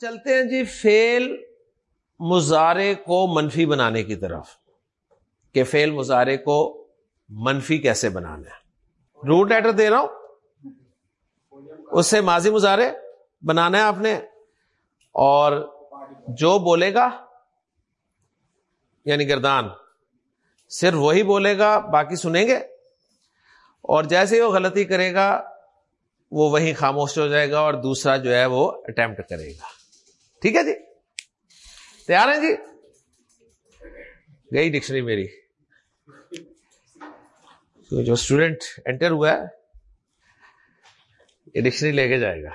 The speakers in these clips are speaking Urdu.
چلتے ہیں جی فیل مزارے کو منفی بنانے کی طرف کہ فیل مظاہرے کو منفی کیسے بنانا ہے؟ روٹ لیٹر دے رہا ہوں۔ اس سے ماضی مظاہرے بنانا ہے آپ نے۔ اور جو بولے گا یعنی گردان، صرف وہی بولے گا، باقی سنیں گے۔ اور جیسے وہ غلطی کرے گا، وہ وہی خاموش ہو جائے گا اور دوسرا جو ہے وہ اٹمپٹ کرے گا۔ ٹھیک ہے جی؟ تیار ہیں جی؟ گئی ڈکشنری میری۔ جو اسٹوڈینٹ انٹر ہوا ہے، یہ ڈکشنری لے کے جائے گا۔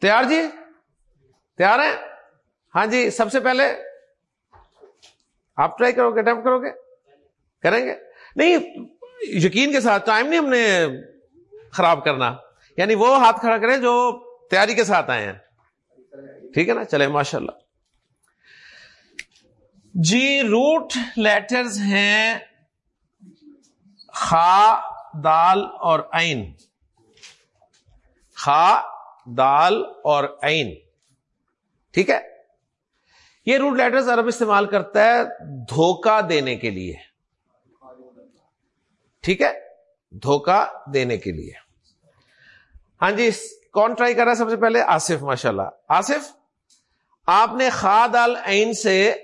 تیار جی؟ تیار ہیں؟ ہاں جی سب سے پہلے آپ ٹرائی کرو گے اٹمپٹ کرو گے۔ کریں گے؟ نہیں، یقین کے ساتھ ٹائم نہیں ہم نے خراب کرنا۔ یعنی وہ ہاتھ کھڑا کریں جو تیاری کے ساتھ آئے ہیں۔ ٹھیک ہے نا؟ چلے ماشاء اللہ جی روٹ لیٹرز ہیں خا، دال اور این خا، دال اور این ٹھیک ہے؟ یہ روٹ لیٹرز عرب استعمال کرتا ہے دھوکہ دینے کے لیے۔ ٹھیک ہے؟ دھوکہ دینے کے لیے۔ ہاں جی کون ٹرائی کر رہا ہے سب سے پہلے؟ آصف ماشاء اللہ آصف، آپ نے خاد دال این سے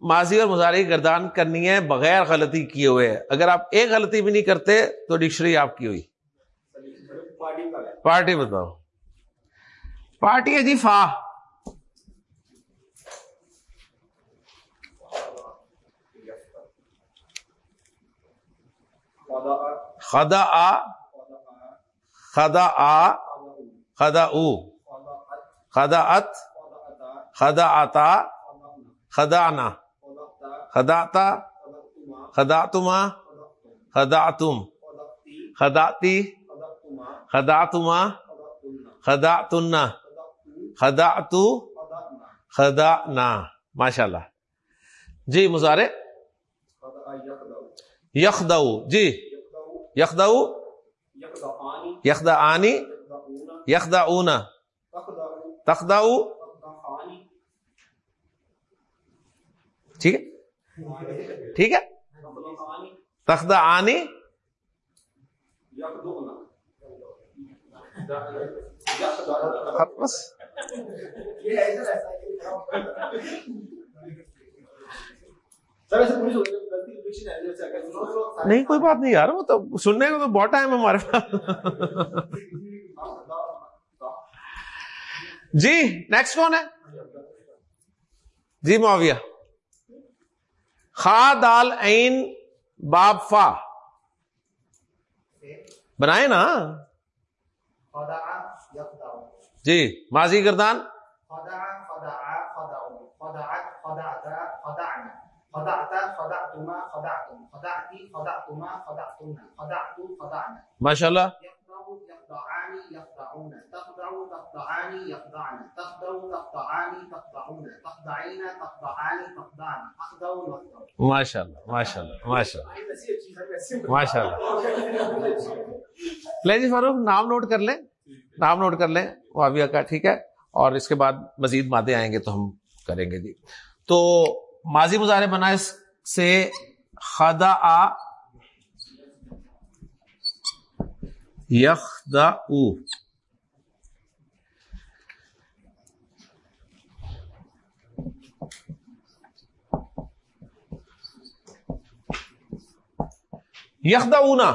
ماضی اور مظاہرے گردان کرنی ہے بغیر غلطی کیے ہوئے۔ اگر آپ ایک غلطی بھی نہیں کرتے تو ڈکشنری آپ کی ہوئی۔ پارٹی بتاؤ۔ پارٹی ہے جی فا۔ خدا آ خدا آ۔ خدا او، خدا ات، خدا آتا، خدا تما خدا تم آنا خداتا خداتما خداتم خداتی خداتما خداتنا خداتو خدانا ماشاء اللہ جی مزارے یخدو جی یخدو یخدا آنی یخدا اونا تخدا ٹھیک ہے؟ ٹھیک ہے؟ تخدہ آنی بس. نہیں، کوئی بات نہیں یار، وہ تو سننے کو تو بہت ٹائم ہے ہمارے پاس۔ جی نیکسٹ کون ہے؟ جی معاویہ۔ خا دال این باب، فا۔ بنائے نا؟ جی ماضی گردان۔ ماشاء اللہ ماشاء اللہ ماشاء اللہ ماشاء اللہ ماشاء اللہ لے جی فاروق، نام نوٹ کر لیں۔ نام نوٹ کر لیں۔ وابیا کا، ٹھیک ہے۔ اور اس کے بعد مزید مادے آئیں گے تو ہم کریں گے جی۔ تو ماضی مظاہرے بنا سے خدا آ یخ یخدا اونا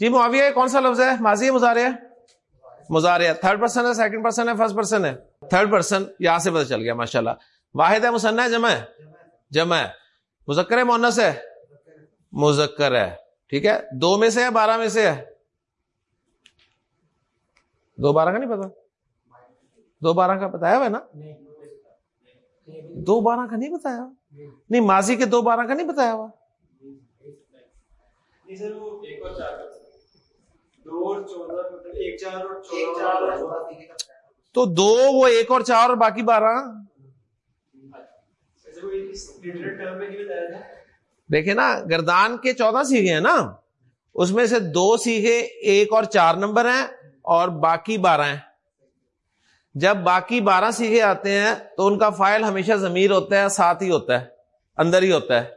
جی معاویہ کون سا لفظ ہے؟ ماضی ہے مظاہرے تھرڈ پرسن ہے. سیکنڈ پرسن ہے فرسٹ پرسن ہے تھرڈ پرسن یہاں سے پتا چل گیا ماشاء اللہ واحد ہے مسنہ ہے جمع ہے؟ جمع ہے. مذکر ہے مونس ہے؟ مذکر ہے. ٹھیک ہے؟ دو میں سے ہے بارہ میں سے ہے؟ دو بارہ کا نہیں پتا دو بارہ کا بتایا ہوا نا؟ دو بارہ کا نہیں بتایا؟ نہیں ماضی کے دو بارہ کا نہیں بتایا ہوا؟ تو دو وہ ایک اور چار اور باقی بارہ۔ دیکھیں نا گردان کے چودہ سیکھے ہیں نا۔ اس میں سے دو سیکھے ایک اور چار نمبر ہیں اور باقی بارہ ہیں۔ جب باقی بارہ سیکھے آتے ہیں تو ان کا فائل ہمیشہ ضمیر ہوتا ہے ساتھ ہی ہوتا ہے اندر ہی ہوتا ہے۔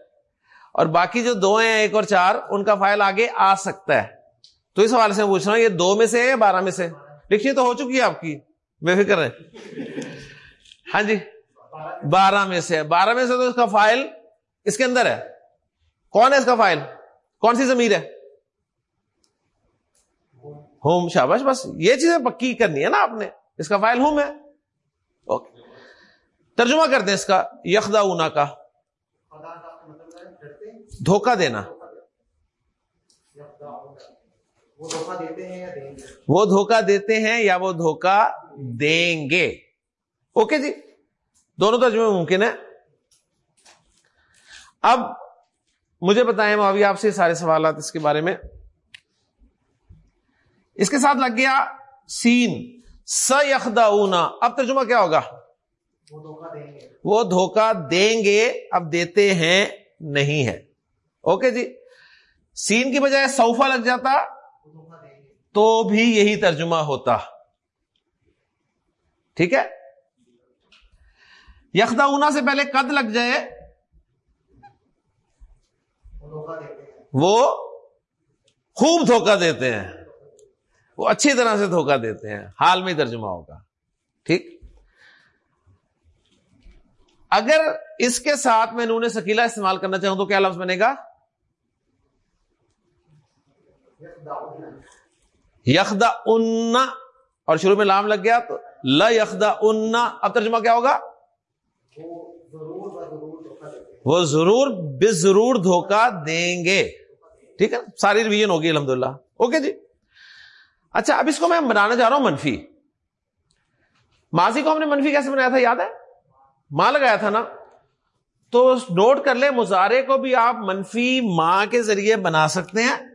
اور باقی جو دو ہیں، ایک اور چار، ان کا فائل آگے آ سکتا ہے۔ تو اس حوالے سے پوچھ رہا ہوں، یہ دو میں سے یا بارہ میں سے لکھنی تو ہو چکی ہے آپ کی۔ بے فکر ہے ہاں جی بارہ میں سے بارہ میں سے تو اس کا فائل اس کے اندر ہے۔ کون ہے اس کا فائل؟ کون سی زمیر ہے؟ ہوم شاباش، بس یہ چیزیں پکی کرنی ہے نا آپ نے۔ اس کا فائل ہوم ہے۔ اوکے۔ ترجمہ کر دیں اس کا یخدا اونا کا۔ دھوکہ دینا۔ وہ دھوکہ دیتے ہیں یا وہ دھوکہ دیں گے۔ اوکے جی؟ دونوں ترجمے ممکن ہے اب مجھے بتائیں ابھی آپ سے سارے سوالات اس کے بارے میں۔ اس کے ساتھ لگ گیا سین۔ س یخدا اب ترجمہ کیا ہوگا؟ وہ دھوکہ دیں گے، اب دیتے ہیں، نہیں ہے۔ اوکے جی۔ سین کی بجائے سوفا لگ جاتا تو بھی یہی ترجمہ ہوتا۔ ٹھیک ہے؟ یخدا اونا سے پہلے قد لگ جائے۔ وہ خوب دھوکہ دیتے ہیں۔ وہ اچھی طرح سے دھوکہ دیتے ہیں۔ حال میں ترجمہ ہوگا۔ ٹھیک؟ اگر اس کے ساتھ میں نون سکیلا استعمال کرنا چاہوں تو کیا لفظ بنے گا؟ یخدا ان اور شروع میں لام لگ گیا تو ل یخدا ان اب ترجمہ کیا ہوگا؟ وہ ضرور بے ضرور دھوکہ دیں گے۔ ٹھیک ہے ساری ریویژن ہوگی الحمد للہ اوکے جی۔ اچھا اب اس کو میں بنانا چاہ رہا ہوں منفی۔ ماضی کو ہم نے منفی کیسے بنایا تھا؟ یاد ہے؟ ماں لگایا تھا نا؟ تو نوٹ کر لیں مظاہرے کو بھی آپ منفی ماں کے ذریعے بنا سکتے ہیں۔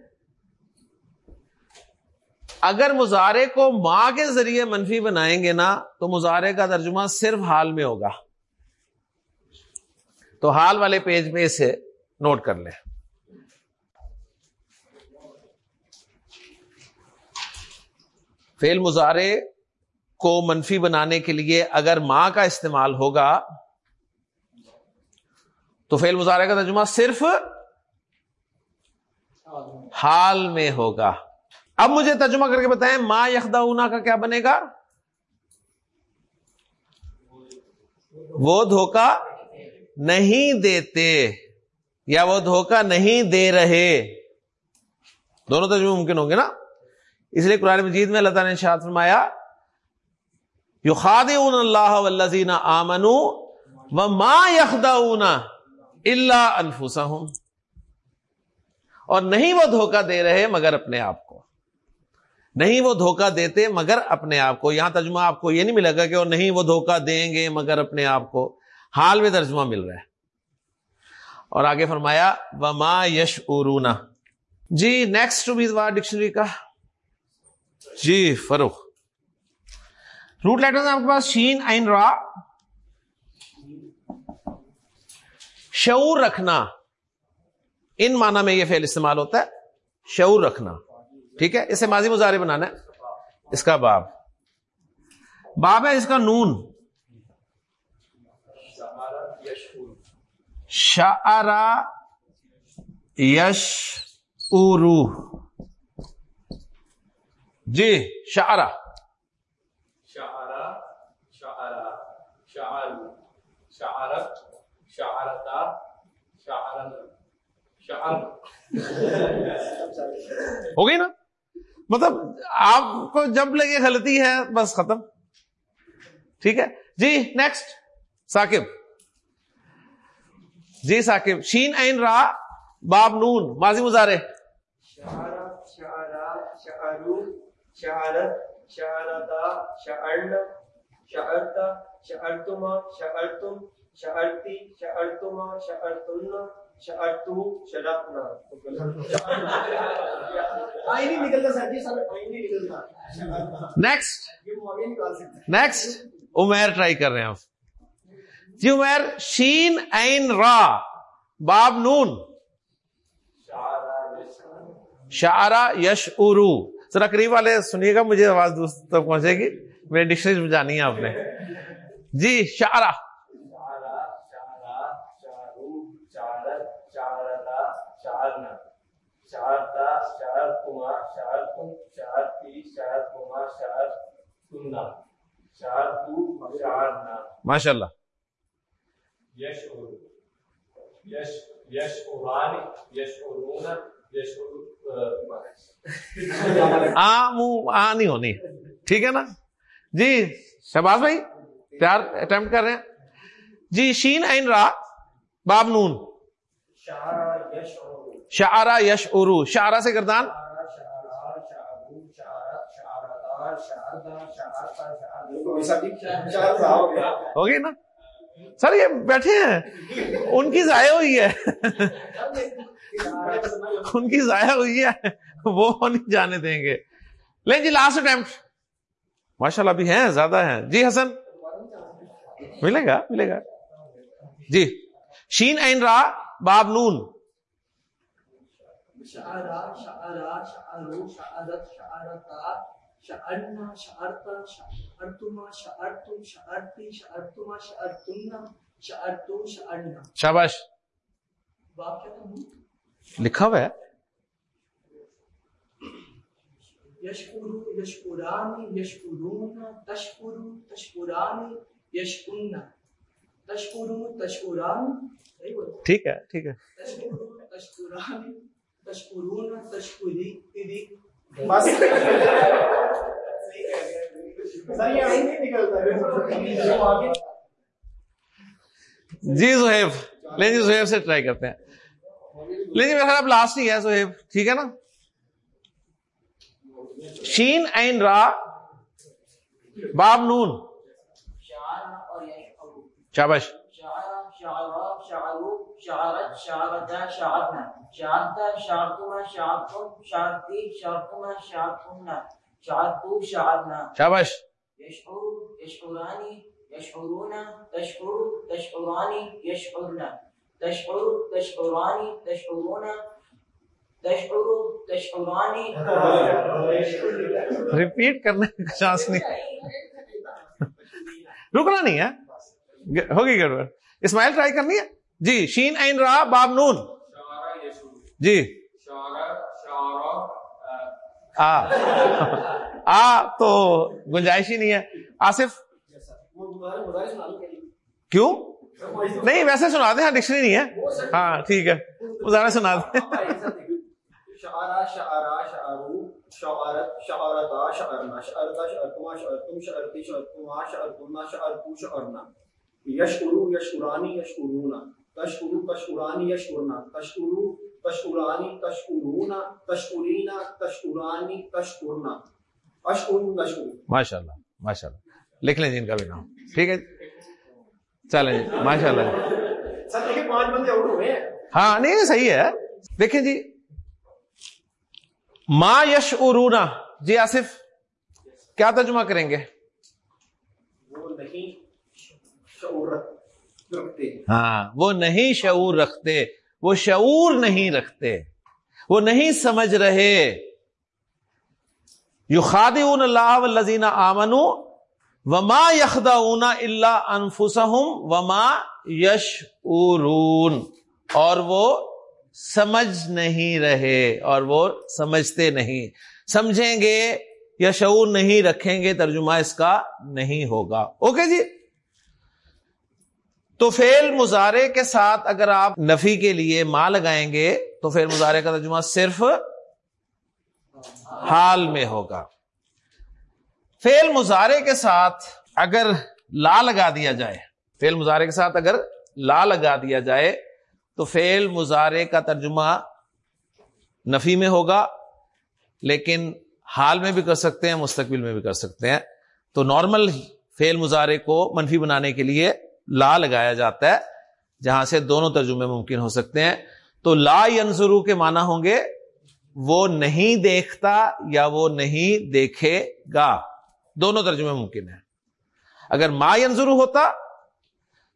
اگر مظاہرے کو ماں کے ذریعے منفی بنائیں گے نا، تو مظاہرے کا ترجمہ صرف حال میں ہوگا۔ تو حال والے پیج پہ اسے نوٹ کر لیں۔ فیل مظاہرے کو منفی بنانے کے لیے اگر ماں کا استعمال ہوگا، تو فیل مظاہرے کا ترجمہ صرف حال میں ہوگا۔ اب مجھے ترجمہ کر کے بتائیں ماں یخدا کا کیا بنے گا؟ وہ دھوکہ نہیں دیتے یا وہ دھوکہ نہیں دے رہے۔ دونوں ترجمے ممکن ہوں گے نا؟ اس لیے قرآن مجید میں اللہ تعالیٰ نے شاد فرمایا یو خاد اللہ ولزین آمن و ماں یخدا اللہ انفوسا اور نہیں وہ دھوکہ دے رہے مگر اپنے آپ نہیں وہ دھوکہ دیتے مگر اپنے آپ کو، یہاں ترجمہ آپ کو یہ نہیں ملے گا کہ وہ نہیں وہ دھوکہ دیں گے مگر اپنے آپ کو۔ حال میں ترجمہ مل رہا ہے۔ اور آگے فرمایا و ماں یش ارونا جی نیکسٹ امیدوار ڈکشنری کا۔ جی فروخ روٹ لیٹر آپ کے پاس شین این را۔ شعور رکھنا۔ ان معنی میں یہ فیل استعمال ہوتا ہے، شعور رکھنا۔ ٹھیک ہے؟ اسے ماضی مظاہرے بنانا ہے۔ اس کا باب۔ باب ہے اس کا نون۔ شعرا یش ارو جی شعرا۔ شعرا شعرا شعر شعرت شعرتا شعرن شعر۔ ہو گئی نا؟ مطلب آپ کو جب لگے غلطی ہے، بس ختم۔ ٹھیک ہے؟ جی نیکسٹ ثاقب۔ جی ثاقب۔ شین این را، باب نون۔ ماضی مزارے شعرت شعرتا شعرن شعرتا شعرتما شعرتم شعرتی شعرتما شعرتن نیکسٹ نیکسٹ عمیر ٹرائی کر رہے ہیں آپ جی عمیر شین این را. باب نون. شعرا یش ارو ذرا قریب والے سنیے گا مجھے آواز دوست تک پہنچے گی. میری ڈکشنری جانی ہے آپ نے. جی شارہ شعرا شعرا شعرو شعرت شعرتا شعرنا شعرتا شعرتما شعرتم شعرتی شعرتما شعرتنا شعرتو شعرنا ماشاء اللہ يشعر يش يشعران يشعرون يشعر آ منہ آ نہیں ہونی۔ ٹھیک ہے نا؟ جی شہباز بھائی پیار اٹمپٹ کر رہے ہیں۔ جی شین عین را باب نون۔ شعر يشعر شعرا یش ارو شعرا سے گردان؟ شعرا ہو گئی نا؟ سر یہ بیٹھے ہیں۔ ان کی ضائع ہوئی ہے۔ ان کی ضائع ہوئی ہے۔ وہ نہیں جانے دیں گے۔ لیں جی لاسٹ اٹمپٹ ماشاء اللہ ابھی ہیں، زیادہ ہیں۔ جی حسن۔ ملے گا ملے گا۔ جی۔ شین عین را، باب نون۔ شعرا شعرا شعرو شعرت شعرتا شعرنا شعرتا شعرتما شعرتم شعرتی شعرتما شعرتنا شعرتو شعرنا. شاباش. باب کیا تھا؟ لکھا ہوا ہے؟ یشکرو یشکرانی یشکرون تشکرو تشکرانی یشکرنا تشکرو تشکران. ٹھیک ہے ٹھیک ہے۔ تشکرو تشکرانی تشکرون تشکری بس جی زہیب لیں جی زہیب سے ٹرائی کرتے ہیں لیں جی میرا خیال اب لاسٹ ہی ہے زہیب ٹھیک ہے نا شین عین را باب نون شابش شعر شعرا شعرو شعرت شعرتا شعرنا شعرتا شعرتما شعرتم شعرتی شعرتما شعرتنا شعرتو شعرنا شابش يشعر يشعران يشعرون تشعر تشعران يشعرن تشعر تشعران تشعرون تشعر تشعران ریپیٹ کرنے کا چانس نہیں۔ رکنا نہیں ہے۔ ہوگی گڑبڑ۔ اسماعیل ٹرائی کرنی ہے؟ جی شین عین را باب نون۔ جی۔ آ۔ تو گنجائش ہی نہیں ہے۔ آصف۔ کیوں؟ نہیں، ویسے سنا دیں ہاں ڈکشنری نہیں ہے۔ ہاں ٹھیک ہے۔ مظاہرہ سنا دیں۔ شعرا شعرا شعرو شعرت شعرتا شعرنا شعرتا تشعرانی تشعرونا تشعرینا تشعرانی تشعرنا اشعرو تشعرو ماشاء اللہ ماشاء اللہ لکھ لیں جی ان کا بھی نام ٹھیک ہے چلیں جی ماشاء اللہ سر دیکھیں پانچ بندے اور ہوئے ہیں ہاں نہیں صحیح ہے دیکھیں جی ما یش ارونا جی آصف کیا ترجمہ کریں گے ہاں وہ نہیں شعور رکھتے وہ شعور نہیں رکھتے، وہ نہیں سمجھ رہے۔ یو خاد اللہ والذین آمنو وما یخدا اللہ انفسہم وما یش اور وہ سمجھ نہیں رہے اور وہ سمجھتے نہیں۔ سمجھیں گے یا شعور نہیں رکھیں گے، ترجمہ اس کا نہیں ہوگا۔ اوکے جی؟ تو فیل مظاہرے کے ساتھ اگر آپ نفی کے لیے ماں لگائیں گے، تو فیل مظاہرے کا ترجمہ صرف حال میں ہوگا۔ فیل مظاہرے کے ساتھ اگر لا لگا دیا جائے فیل مظاہرے کے ساتھ اگر لا لگا دیا جائے، تو فیل مظاہرے کا ترجمہ نفی میں ہوگا، لیکن حال میں بھی کر سکتے ہیں، مستقبل میں بھی کر سکتے ہیں۔ تو نارمل فیل مظاہرے کو منفی بنانے کے لیے لا لگایا جاتا ہے، جہاں سے دونوں ترجمے ممکن ہو سکتے ہیں۔ تو لا ینظرو کے معنی ہوں گے، وہ نہیں دیکھتا یا وہ نہیں دیکھے گا۔ دونوں ترجمے ممکن ہیں۔ اگر ما ینظرو ہوتا،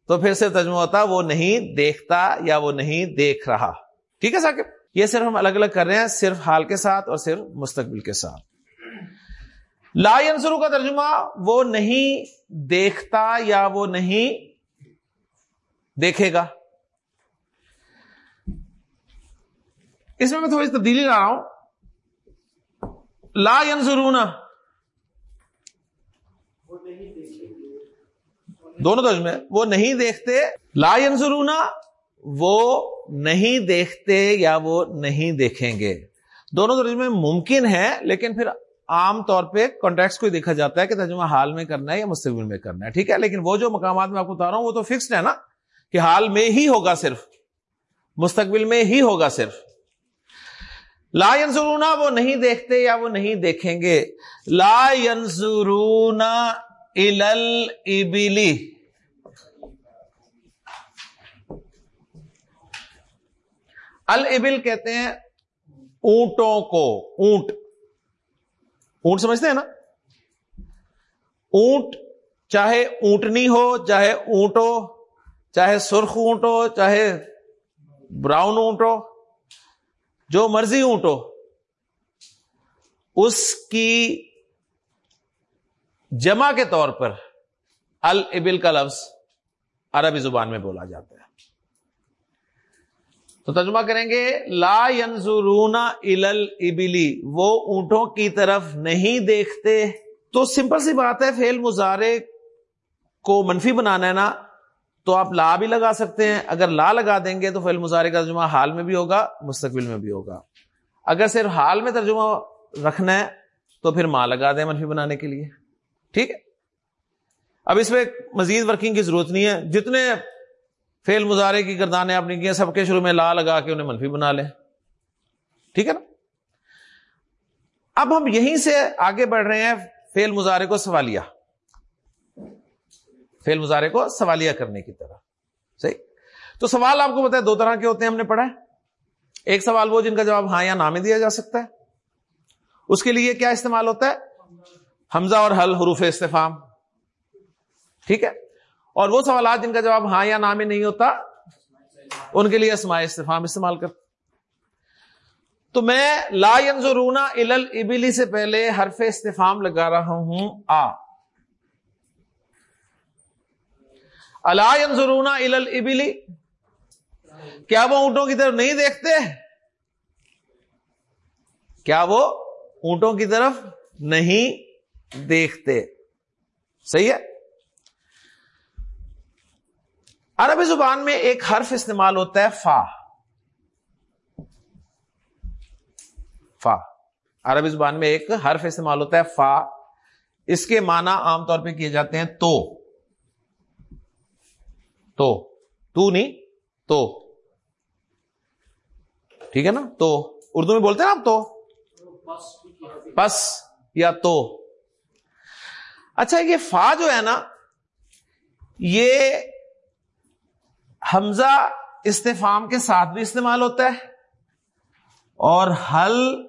تو پھر سے ترجمہ ہوتا، وہ نہیں دیکھتا یا وہ نہیں دیکھ رہا۔ ٹھیک ہے ثاقب؟ یہ صرف ہم الگ الگ کر رہے ہیں، صرف حال کے ساتھ اور صرف مستقبل کے ساتھ۔ لا ینظرو کا ترجمہ، وہ نہیں دیکھتا یا وہ نہیں دیکھے گا۔ اس میں میں تھوڑی تبدیلی لا رہا ہوں۔ لا ینظرونا دونوں ترجمے وہ نہیں دیکھتے۔ لا ینظرونا وہ نہیں دیکھتے یا وہ نہیں دیکھیں گے۔ دونوں ترجمے ممکن ہے، لیکن پھر عام طور پہ کانٹیکس کو دیکھا جاتا ہے کہ ترجمہ حال میں کرنا ہے یا مستقبل میں کرنا ہے۔ ٹھیک ہے، لیکن وہ جو مقامات میں آپ کو بتا رہا ہوں، وہ تو فکسڈ ہے نا۔ کہ حال میں ہی ہوگا صرف، مستقبل میں ہی ہوگا صرف۔ لا ینظرونا، وہ نہیں دیکھتے یا وہ نہیں دیکھیں گے۔ لا ینظرون البلی البل کہتے ہیں اونٹوں کو، اونٹ۔ اونٹ سمجھتے ہیں نا؟ اونٹ چاہے اونٹنی ہو، چاہے اونٹ ہو چاہے سرخ اونٹ ہو چاہے براؤن اونٹ ہو جو مرضی اونٹ ہو اس کی جمع کے طور پر البل کا لفظ عربی زبان میں بولا جاتا ہے۔ تو ترجمہ کریں گے، لا ینظرونا ابلی وہ اونٹوں کی طرف نہیں دیکھتے۔ تو سمپل سی بات ہے فیل مظاہرے کو منفی بنانا ہے نا۔ تو آپ لا بھی لگا سکتے ہیں۔ اگر لا لگا دیں گے تو فیل مظاہرے کا ترجمہ حال میں بھی ہوگا، مستقبل میں بھی ہوگا۔ اگر صرف حال میں ترجمہ رکھنا ہے تو پھر ماں لگا دیں منفی بنانے کے لیے۔ ٹھیک ہے؟ اب اس میں مزید ورکنگ کی ضرورت نہیں ہے۔ جتنے فیل مظاہرے کی گردانیں آپ نے کی سب کے شروع میں لا لگا کے انہیں منفی بنا لیں۔ ٹھیک ہے نا؟ اب ہم یہیں سے آگے بڑھ رہے ہیں فیل مظاہرے کو سوالیہ۔ فیل مظاہرے کو سوالیہ کرنے کی طرح۔ صحیح؟ تو سوال آپ کو بتایا دو طرح کے ہوتے ہیں ہم نے پڑھا۔ ہے ایک سوال وہ جن کا جواب ہاں یا نہ میں دیا جا سکتا ہے۔ اس کے لیے کیا استعمال ہوتا ہے؟ حمزہ اور حل، حروف استفام ٹھیک ہے؟ اور وہ سوالات جن کا جواب ہاں یا نہ میں نہیں ہوتا، ان کے لیے اسماء استفام استعمال کر تو میں لا ینظرونا ال ابلی سے پہلے حرف استفام لگا رہا ہوں، آ۔ الا ال کیا وہ اونٹوں کی طرف نہیں دیکھتے؟ کیا وہ اونٹوں کی طرف نہیں دیکھتے؟ صحیح ہے؟ عربی زبان میں ایک حرف استعمال ہوتا ہے فا۔ فا۔ عربی زبان میں ایک حرف استعمال ہوتا ہے فا۔ اس کے معنی عام طور پہ کیے جاتے ہیں تو۔ تو تو نہیں، تو۔ ٹھیک ہے نا؟ تو۔ اردو میں بولتے ہیں نا آپ تو؟ پس یا تو۔ اچھا یہ فا جو ہے نا، یہ حمزہ استفام کے ساتھ بھی استعمال ہوتا ہے اور حل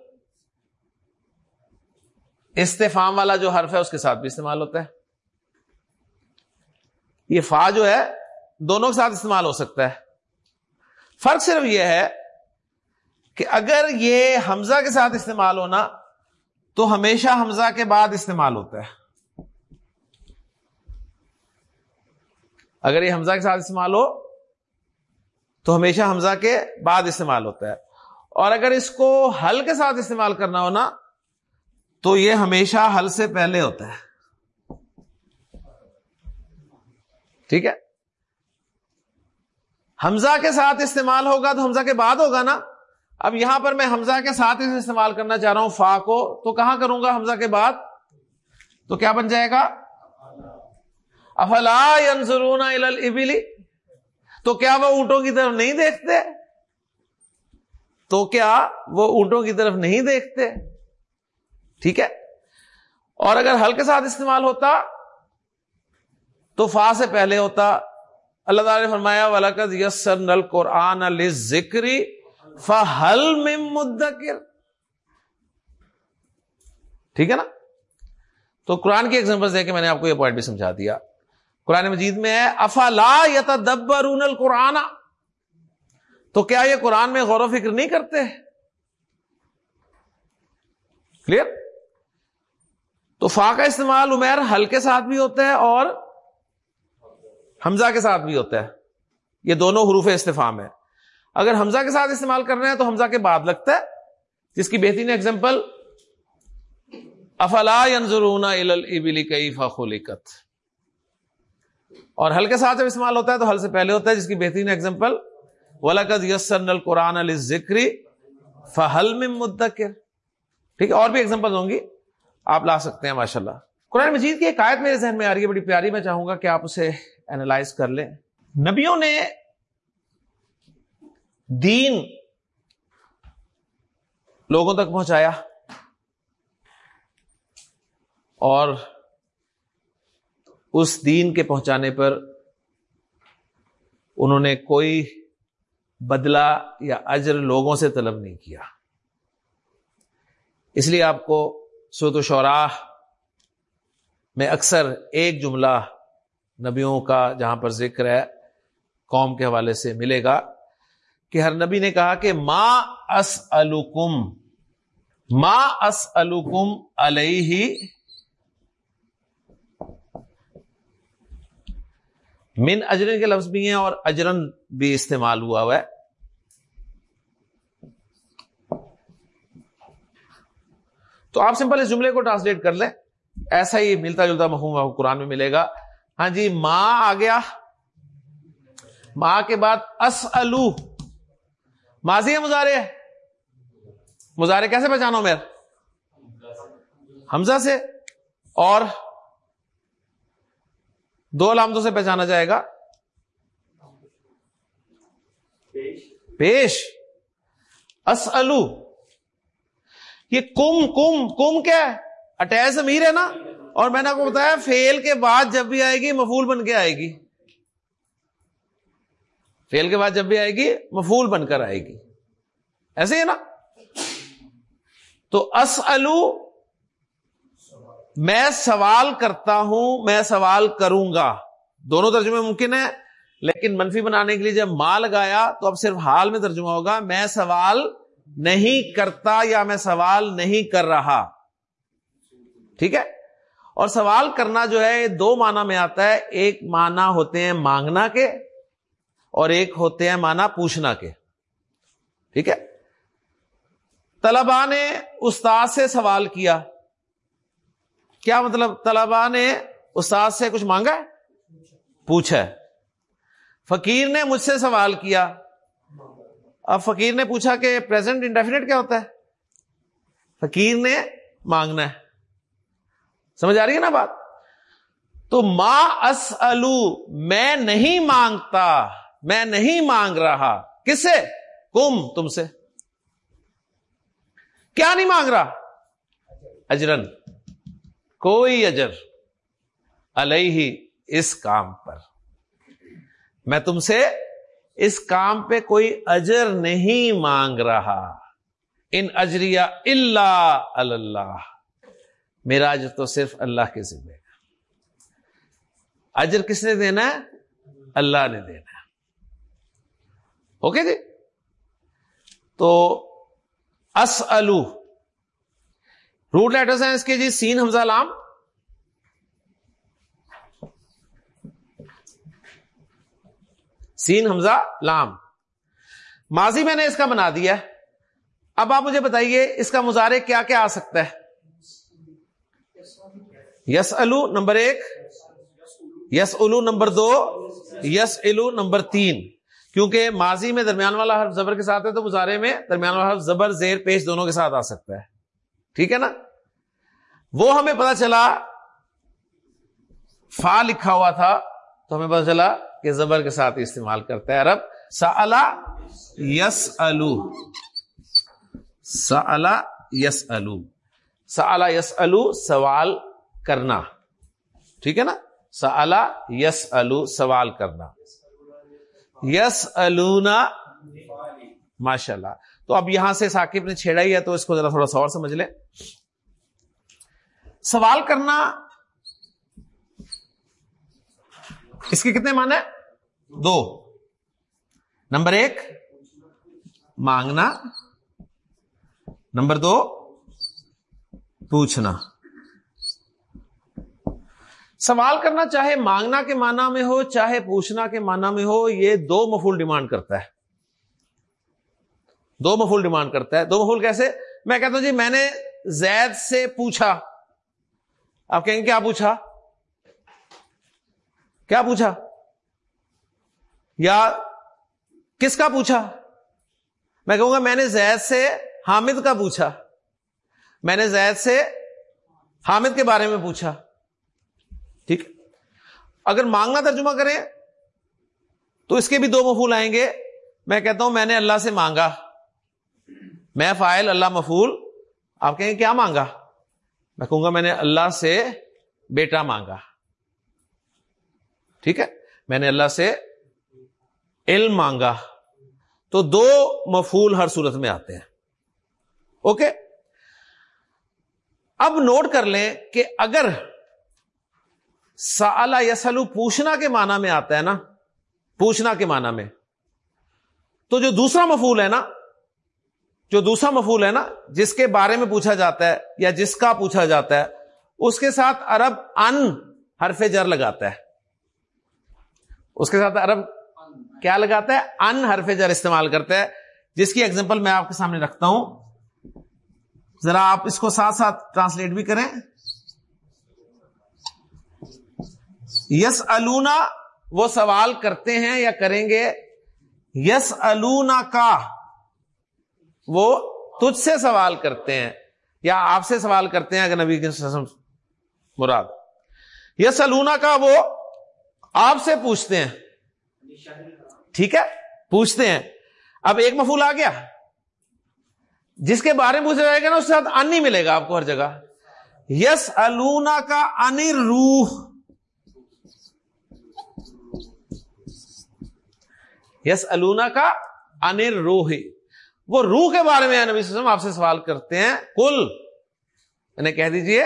استفام والا جو حرف ہے اس کے ساتھ بھی استعمال ہوتا ہے۔ یہ فا جو ہے دونوں کے ساتھ استعمال ہو سکتا ہے۔ فرق صرف یہ ہے کہ اگر یہ حمزہ کے ساتھ استعمال ہونا، تو ہمیشہ حمزہ کے بعد استعمال ہوتا ہے۔ اگر یہ حمزہ کے ساتھ استعمال ہو، تو ہمیشہ حمزہ کے بعد استعمال ہوتا ہے۔ اور اگر اس کو حل کے ساتھ استعمال کرنا ہونا، تو یہ ہمیشہ حل سے پہلے ہوتا ہے۔ ٹھیک ہے؟ حمزہ کے ساتھ استعمال ہوگا تو حمزہ کے بعد ہوگا نا؟ اب یہاں پر میں حمزہ کے ساتھ استعمال کرنا چاہ رہا ہوں، فا کو۔ تو کہاں کروں گا حمزہ کے بعد؟ تو کیا بن جائے گا؟ افلا ینظرون الابلی تو کیا وہ اونٹوں کی طرف نہیں دیکھتے؟ تو کیا وہ اونٹوں کی طرف نہیں دیکھتے؟ ٹھیک ہے؟ اور اگر ہل کے ساتھ استعمال ہوتا تو فا سے پہلے ہوتا اللہ تعالی نے فرمایا ولکد یسر نل قرآن علی ذکری فہل میں مدکر. ٹھیک ہے نا؟ تو قرآن کی ایگزامپل دے کے میں نے آپ کو یہ پوائنٹ بھی سمجھا دیا۔ قرآن مجید میں ہے، افلا یتدبرون القرآن؟ تو کیا یہ قرآن میں غور و فکر نہیں کرتے؟ کلیئر تو فا کا استعمال عمیر ہل کے ساتھ بھی ہوتا ہے اور حمزہ کے ساتھ بھی ہوتا ہے۔ یہ دونوں حروف استفام ہے اگر حمزہ کے ساتھ استعمال کر رہے ہیں تو حمزہ کے بعد لگتا ہے۔ جس کی بہترین ایگزامپل افلا ابلی کئی فخلکت اور ہل کے ساتھ جب استعمال ہوتا ہے تو ہل سے پہلے ہوتا ہے، جس کی بہترین ایگزامپل ولقد یسن القرآن علی ذکری فہل میں مدکر۔ ٹھیک ہے، اور بھی ایگزامپل ہوں گی۔ آپ لا سکتے ہیں ماشاء اللہ قرآن مجید کی ایک آیت میرے ذہن میں آ رہی ہے، بڑی پیاری، میں چاہوں گا کہ آپ اسے اینالائز کر لیں۔ نبیوں نے دین لوگوں تک پہنچایا اور اس دین کے پہنچانے پر انہوں نے کوئی بدلہ یا اجر لوگوں سے طلب نہیں کیا۔ اس لیے آپ کو سوت و شوراہ میں اکثر ایک جملہ نبیوں کا جہاں پر ذکر ہے، قوم کے حوالے سے ملے گا کہ ہر نبی نے کہا کہ ما اس الکم ما اس الکم علیہ من اجرن کے لفظ بھی ہیں اور اجرن بھی استعمال ہوا ہوا ہے۔ تو آپ سمپل اس جملے کو ٹرانسلیٹ کر لیں۔ ایسا ہی ملتا جلتا مفہوم قرآن میں ملے گا۔ ہاں جی ماں آ گیا۔ ماں کے بعد اس الو ماضی ہے مظاہرے۔ مظاہرے کیسے پہچانو میر حمزہ سے۔ اور دو علامتوں سے پہچانا جائے گا۔ پیش۔ اس الو یہ کم کم کم کیا ہے؟ اٹیچ امیر ہے نا؟ اور میں نے آپ کو بتایا فیل کے بعد جب بھی آئے گی مفول بن کے آئے گی۔ فیل کے بعد جب بھی آئے گی مفول بن کر آئے گی۔ ایسے ہی نا؟ تو اس میں سوال کرتا ہوں، میں سوال کروں گا۔ دونوں ترجمے ممکن ہے لیکن منفی بنانے کے لیے جب ماں لگایا تو اب صرف حال میں ترجمہ ہوگا۔ میں سوال نہیں کرتا یا میں سوال نہیں کر رہا۔ ٹھیک ہے؟ اور سوال کرنا جو ہے، دو معنی میں آتا ہے۔ ایک معنی ہوتے ہیں مانگنا کے اور ایک ہوتے ہیں معنی پوچھنا کے۔ ٹھیک ہے؟ طلبا نے استاد سے سوال کیا۔ کیا مطلب؟ طلبا نے استاد سے کچھ مانگا ہے؟ پوچھا فقیر نے مجھ سے سوال کیا۔ اب فقیر نے پوچھا کہ پریزنٹ انڈیفینٹ کیا ہوتا ہے؟ فقیر نے مانگنا ہے۔ سمجھ آ رہی ہے نا بات؟ تو ماں اس میں نہیں مانگتا، میں نہیں مانگ رہا۔ کس سے کم، تم سے۔ کیا نہیں مانگ رہا؟ اجرن۔ کوئی اجر۔ علیہ اس کام پر۔ میں تم سے اس کام پہ کوئی اجر نہیں مانگ رہا۔ ان اجریا اللہ اللہ۔ میرا اجر تو صرف اللہ کے ذمہ اجر کس نے دینا؟ ہے اللہ نے دینا۔ ہے اوکے جی؟ تو اس روٹ لیٹرز ہیں اس کے جی سین، حمزہ لام۔ سین، حمزہ لام۔ ماضی میں نے اس کا بنا دیا۔ اب آپ مجھے بتائیے، اس کا مظاہرے کیا کیا آ سکتا ہے؟ یس الو نمبر ایک یس الو نمبر دو یس الو نمبر تین۔ کیونکہ ماضی میں درمیان والا حرف زبر کے ساتھ ہے تو مظاہرے میں درمیان والا حرف زبر، زیر، پیش دونوں کے ساتھ آ سکتا ہے۔ ٹھیک ہے نا؟ وہ ہمیں پتا چلا، فا لکھا ہوا تھا، تو ہمیں پتا چلا کہ زبر کے ساتھ استعمال کرتا ہے عرب سا یس الو سا یس الو سا یس الو سوال کرنا۔ ٹھیک ہے نا؟ سا یس الو سوال کرنا۔ یس النا ماشاء اللہ تو اب یہاں سے ثاقب نے چھیڑا ہی ہے، تو اس کو ذرا تھوڑا سا اور سمجھ لیں۔ سوال کرنا، اس کے کتنے معنی دو۔ نمبر ایک، مانگنا۔ نمبر دو، پوچھنا۔ سوال کرنا چاہے مانگنا کے معنی میں ہو، چاہے پوچھنا کے معنی میں ہو، یہ دو مفول ڈیمانڈ کرتا ہے۔ دو مفول ڈیمانڈ کرتا ہے۔ دو مفول کیسے؟ میں کہتا ہوں جی میں نے زید سے پوچھا۔ آپ کہیں گے کیا پوچھا؟ کیا پوچھا؟ یا کس کا پوچھا؟ میں کہوں گا میں نے زید سے حامد کا پوچھا۔ میں نے زید سے حامد کے بارے میں پوچھا۔ اگر مانگنا ترجمہ کریں تو اس کے بھی دو مفول آئیں گے۔ میں کہتا ہوں میں نے اللہ سے مانگا۔ میں فائل اللہ مفول۔ آپ کہیں گے کیا مانگا؟ میں کہوں گا میں نے اللہ سے بیٹا مانگا۔ ٹھیک ہے؟ میں نے اللہ سے علم مانگا۔ تو دو مفول ہر صورت میں آتے ہیں۔ اوکے؟ اب نوٹ کر لیں کہ اگر سالہ یسلو پوچھنا کے معنی میں آتا ہے نا، پوچھنا کے معنی میں۔ تو جو دوسرا مفول ہے نا، جو دوسرا مفول ہے نا، جس کے بارے میں پوچھا جاتا ہے یا جس کا پوچھا جاتا ہے، اس کے ساتھ عرب ان حرف جر لگاتا ہے۔ اس کے ساتھ عرب کیا لگاتا ہے؟ ان حرف جر استعمال کرتا ہے۔ جس کی ایگزامپل میں آپ کے سامنے رکھتا ہوں۔ ذرا آپ اس کو ساتھ ساتھ ٹرانسلیٹ بھی کریں۔ یس الونا وہ سوال کرتے ہیں یا کریں گے؟ یس الونا کا وہ تجھ سے سوال کرتے ہیں یا آپ سے سوال کرتے ہیں اگر نبی کے مراد یس الونا کا وہ آپ سے پوچھتے ہیں۔ ٹھیک ہے؟ پوچھتے ہیں۔ اب ایک مفول آ گیا۔ جس کے بارے میں پوچھا جائے گا نا، اس کے ساتھ ان نہیں ملے گا آپ کو ہر جگہ۔ یس الونا کا ان روح یس الونا کا انر روح وہ روح کے بارے میں نبی وسلم آپ سے سوال کرتے ہیں کل انہیں کہہ دیجیے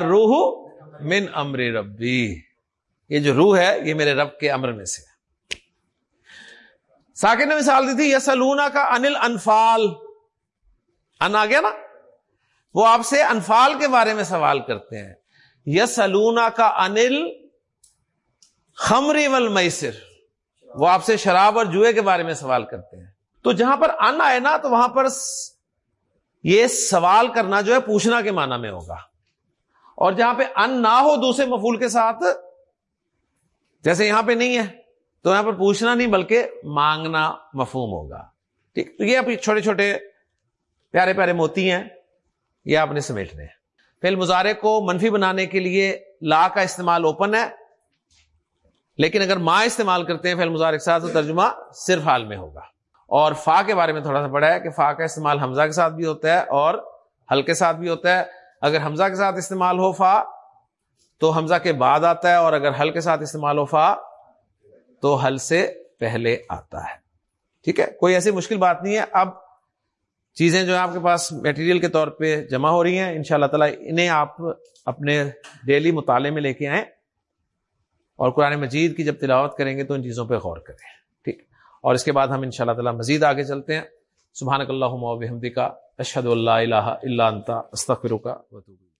روح من امر ربی. یہ جو روح ہے، یہ میرے رب کے امر میں سے ساکر نے مثال دی تھی یس الونا کا انل انفال ان آ گیا نا؟ وہ آپ سے انفال کے بارے میں سوال کرتے ہیں۔ یس الونا کا انل خمری ول وہ آپ سے شراب اور جوئے کے بارے میں سوال کرتے ہیں۔ تو جہاں پر ان آئے نا، تو وہاں پر یہ سوال کرنا جو ہے، پوچھنا کے معنی میں ہوگا۔ اور جہاں پہ ان نہ ہو دوسرے مفول کے ساتھ، جیسے یہاں پہ نہیں ہے، تو یہاں پر پوچھنا نہیں، بلکہ مانگنا مفہوم ہوگا۔ ٹھیک؟ تو یہ چھوٹے چھوٹے پیارے پیارے موتی ہیں، یہ آپ نے سمیٹنے ہیں۔ فیل مظاہرے کو منفی بنانے کے لیے لا کا استعمال اوپن ہے۔ لیکن اگر ماں استعمال کرتے ہیں فیل مظاہر کے ساتھ، تو ترجمہ صرف حال میں ہوگا۔ اور فا کے بارے میں تھوڑا سا پڑھا ہے کہ فا کا استعمال حمزہ کے ساتھ بھی ہوتا ہے اور حل کے ساتھ بھی ہوتا ہے۔ اگر حمزہ کے ساتھ استعمال ہو فا، تو حمزہ کے بعد آتا ہے اور اگر حل کے ساتھ استعمال ہو فا، تو حل سے پہلے آتا ہے۔ ٹھیک ہے؟ کوئی ایسی مشکل بات نہیں ہے۔ اب چیزیں جو ہے آپ کے پاس میٹیریل کے طور پہ جمع ہو رہی ہیں۔ ان شاء اللہ تعالیٰ انہیں آپ اپنے ڈیلی مطالعے میں لے کے آئیں۔ اور قرآن مجید کی جب تلاوت کریں گے تو ان چیزوں پہ غور کریں۔ ٹھیک۔ اور اس کے بعد ہم ان شاء اللہ تعالیٰ مزید آگے چلتے ہیں۔ سبحان اللہ اشد اللہ الہ اللہ انتا استفر کا